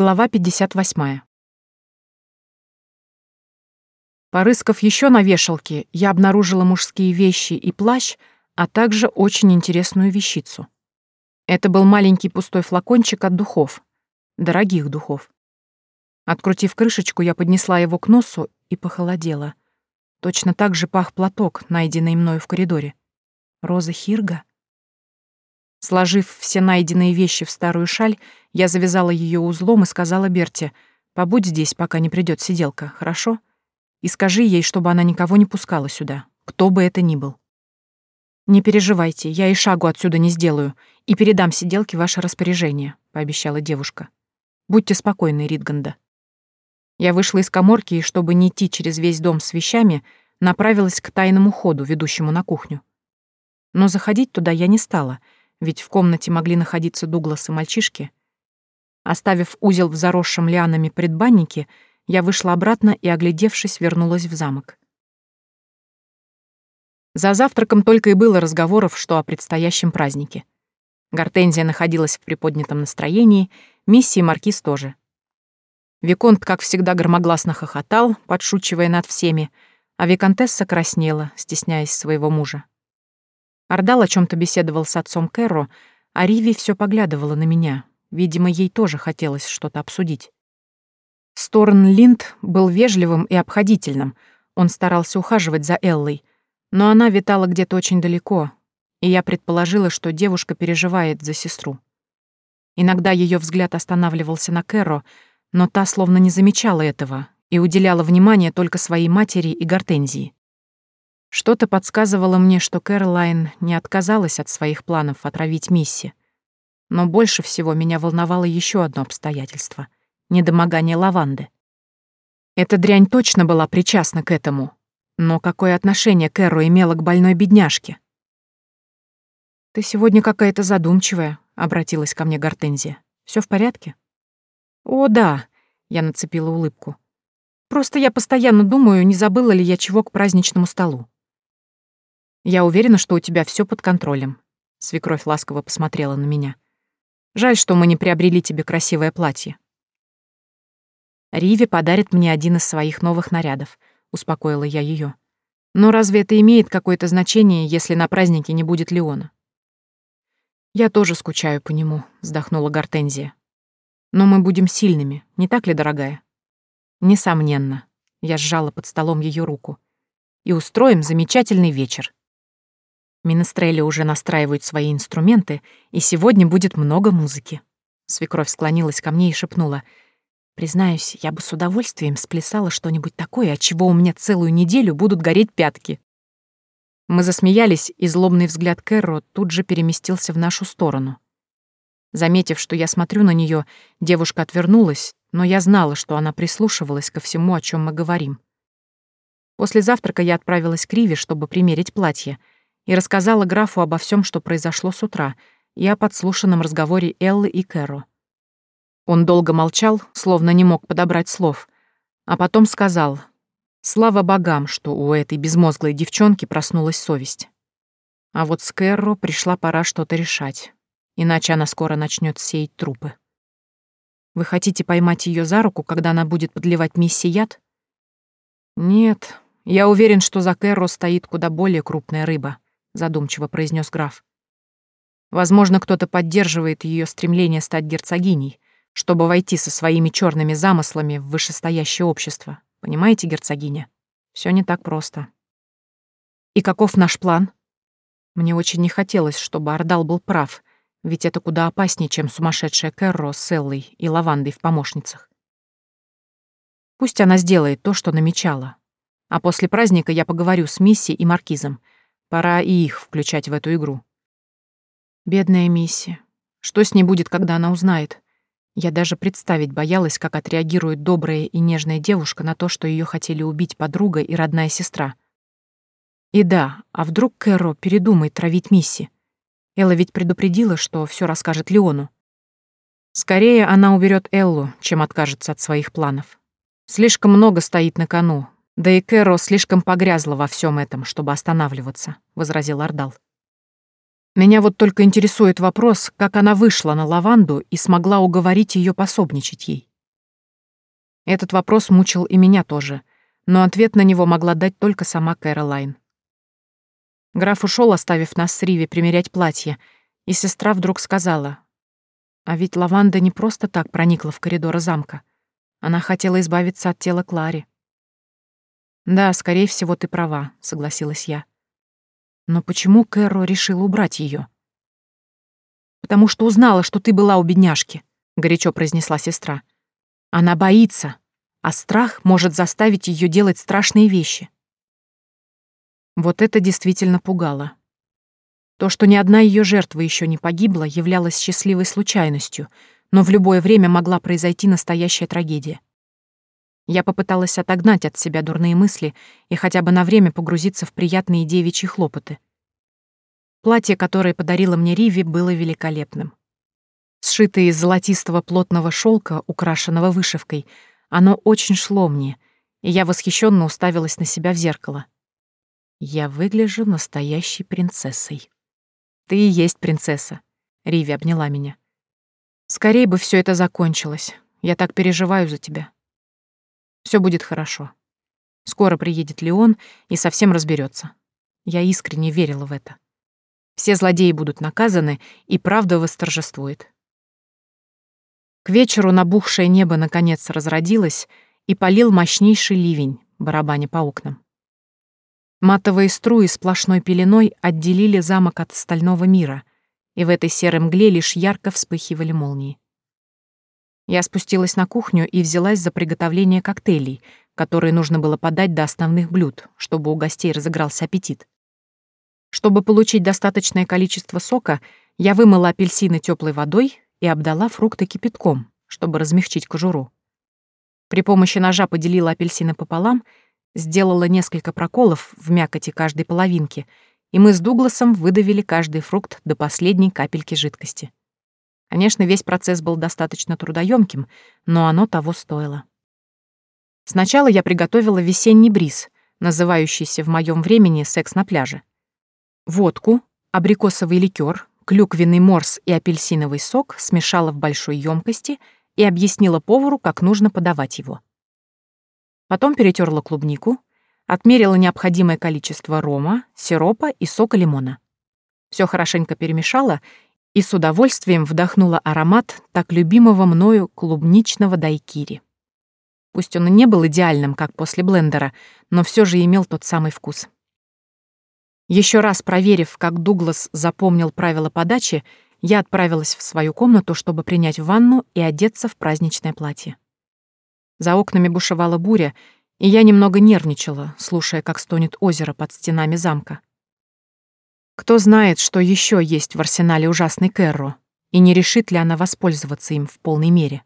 Глава 58. Порыскав еще на вешалке, я обнаружила мужские вещи и плащ, а также очень интересную вещицу. Это был маленький пустой флакончик от духов, дорогих духов. Открутив крышечку, я поднесла его к носу и похолодела. Точно так же пах платок, найденный мною в коридоре. Роза Хирга? Сложив все найденные вещи в старую шаль, я завязала ее узлом и сказала Берте, «Побудь здесь, пока не придет сиделка, хорошо? И скажи ей, чтобы она никого не пускала сюда, кто бы это ни был». «Не переживайте, я и шагу отсюда не сделаю, и передам сиделке ваше распоряжение», — пообещала девушка. «Будьте спокойны, Ридганда». Я вышла из коморки и, чтобы не идти через весь дом с вещами, направилась к тайному ходу, ведущему на кухню. Но заходить туда я не стала — ведь в комнате могли находиться Дуглас и мальчишки. Оставив узел в заросшем лианами предбаннике, я вышла обратно и, оглядевшись, вернулась в замок. За завтраком только и было разговоров, что о предстоящем празднике. Гортензия находилась в приподнятом настроении, миссии Маркиз тоже. Виконт, как всегда, громогласно хохотал, подшучивая над всеми, а Виконтесса краснела, стесняясь своего мужа. Ардал о чем то беседовал с отцом Кэрро, а Риви все поглядывала на меня. Видимо, ей тоже хотелось что-то обсудить. Сторн Линд был вежливым и обходительным. Он старался ухаживать за Эллой, но она витала где-то очень далеко, и я предположила, что девушка переживает за сестру. Иногда ее взгляд останавливался на Кэрро, но та словно не замечала этого и уделяла внимание только своей матери и Гортензии. Что-то подсказывало мне, что Кэролайн не отказалась от своих планов отравить Мисси. Но больше всего меня волновало еще одно обстоятельство — недомогание лаванды. Эта дрянь точно была причастна к этому. Но какое отношение Кэрро имела к больной бедняжке? «Ты сегодня какая-то задумчивая», — обратилась ко мне Гортензия. Все в порядке?» «О, да», — я нацепила улыбку. «Просто я постоянно думаю, не забыла ли я чего к праздничному столу. Я уверена, что у тебя все под контролем. Свекровь ласково посмотрела на меня. Жаль, что мы не приобрели тебе красивое платье. Риви подарит мне один из своих новых нарядов, успокоила я ее. Но разве это имеет какое-то значение, если на празднике не будет Леона? Я тоже скучаю по нему, вздохнула Гортензия. Но мы будем сильными, не так ли, дорогая? Несомненно. Я сжала под столом ее руку. И устроим замечательный вечер. Минестрели уже настраивают свои инструменты, и сегодня будет много музыки. Свекровь склонилась ко мне и шепнула. «Признаюсь, я бы с удовольствием сплясала что-нибудь такое, от чего у меня целую неделю будут гореть пятки». Мы засмеялись, и злобный взгляд Кэрро тут же переместился в нашу сторону. Заметив, что я смотрю на нее, девушка отвернулась, но я знала, что она прислушивалась ко всему, о чем мы говорим. После завтрака я отправилась к Риве, чтобы примерить платье — и рассказала графу обо всем, что произошло с утра, и о подслушанном разговоре Эллы и Кэру. Он долго молчал, словно не мог подобрать слов, а потом сказал, «Слава богам, что у этой безмозглой девчонки проснулась совесть. А вот с Кэрро пришла пора что-то решать, иначе она скоро начнет сеять трупы. Вы хотите поймать ее за руку, когда она будет подливать мисси яд? Нет, я уверен, что за Кэрро стоит куда более крупная рыба задумчиво произнес граф. Возможно, кто-то поддерживает ее стремление стать герцогиней, чтобы войти со своими черными замыслами в вышестоящее общество. Понимаете, герцогиня? Все не так просто. И каков наш план? Мне очень не хотелось, чтобы Ардал был прав, ведь это куда опаснее, чем сумасшедшая Кэрро с Эллой и Лавандой в помощницах. Пусть она сделает то, что намечала. А после праздника я поговорю с Мисси и Маркизом — Пора и их включать в эту игру. Бедная Мисси. Что с ней будет, когда она узнает? Я даже представить боялась, как отреагирует добрая и нежная девушка на то, что ее хотели убить подруга и родная сестра. И да, а вдруг Кэро передумает травить Мисси? Элла ведь предупредила, что все расскажет Леону. Скорее она уберет Эллу, чем откажется от своих планов. Слишком много стоит на кону, «Да и Кэро слишком погрязла во всем этом, чтобы останавливаться», — возразил Ардал. «Меня вот только интересует вопрос, как она вышла на лаванду и смогла уговорить ее пособничать ей». Этот вопрос мучил и меня тоже, но ответ на него могла дать только сама Кэролайн. Граф ушел, оставив нас с Риви примерять платье, и сестра вдруг сказала, «А ведь Лаванда не просто так проникла в коридоры замка. Она хотела избавиться от тела Клари». «Да, скорее всего, ты права», — согласилась я. «Но почему Кэро решила убрать ее? «Потому что узнала, что ты была у бедняжки», — горячо произнесла сестра. «Она боится, а страх может заставить ее делать страшные вещи». Вот это действительно пугало. То, что ни одна ее жертва еще не погибла, являлось счастливой случайностью, но в любое время могла произойти настоящая трагедия. Я попыталась отогнать от себя дурные мысли и хотя бы на время погрузиться в приятные девичьи хлопоты. Платье, которое подарила мне Риви, было великолепным. Сшитое из золотистого плотного шелка, украшенного вышивкой, оно очень шло мне, и я восхищенно уставилась на себя в зеркало. Я выгляжу настоящей принцессой. Ты и есть принцесса. Риви обняла меня. Скорее бы все это закончилось. Я так переживаю за тебя. Все будет хорошо. Скоро приедет Леон и совсем разберется. Я искренне верила в это. Все злодеи будут наказаны, и правда восторжествует. К вечеру набухшее небо наконец разродилось, и полил мощнейший ливень, барабаня по окнам. Матовые струи сплошной пеленой отделили замок от стального мира, и в этой серой мгле лишь ярко вспыхивали молнии. Я спустилась на кухню и взялась за приготовление коктейлей, которые нужно было подать до основных блюд, чтобы у гостей разыгрался аппетит. Чтобы получить достаточное количество сока, я вымыла апельсины теплой водой и обдала фрукты кипятком, чтобы размягчить кожуру. При помощи ножа поделила апельсины пополам — сделала несколько проколов в мякоти каждой половинки, и мы с Дугласом выдавили каждый фрукт до последней капельки жидкости. Конечно, весь процесс был достаточно трудоемким, но оно того стоило. Сначала я приготовила весенний бриз, называющийся в моем времени секс на пляже. Водку, абрикосовый ликер, клюквенный морс и апельсиновый сок смешала в большой емкости и объяснила повару, как нужно подавать его. Потом перетерла клубнику, отмерила необходимое количество рома, сиропа и сока лимона. Все хорошенько перемешала и с удовольствием вдохнула аромат так любимого мною клубничного дайкири. Пусть он и не был идеальным, как после блендера, но все же имел тот самый вкус. Еще раз проверив, как Дуглас запомнил правила подачи, я отправилась в свою комнату, чтобы принять ванну и одеться в праздничное платье. За окнами бушевала буря, и я немного нервничала, слушая, как стонет озеро под стенами замка. Кто знает, что еще есть в арсенале ужасной Кэрро, и не решит ли она воспользоваться им в полной мере.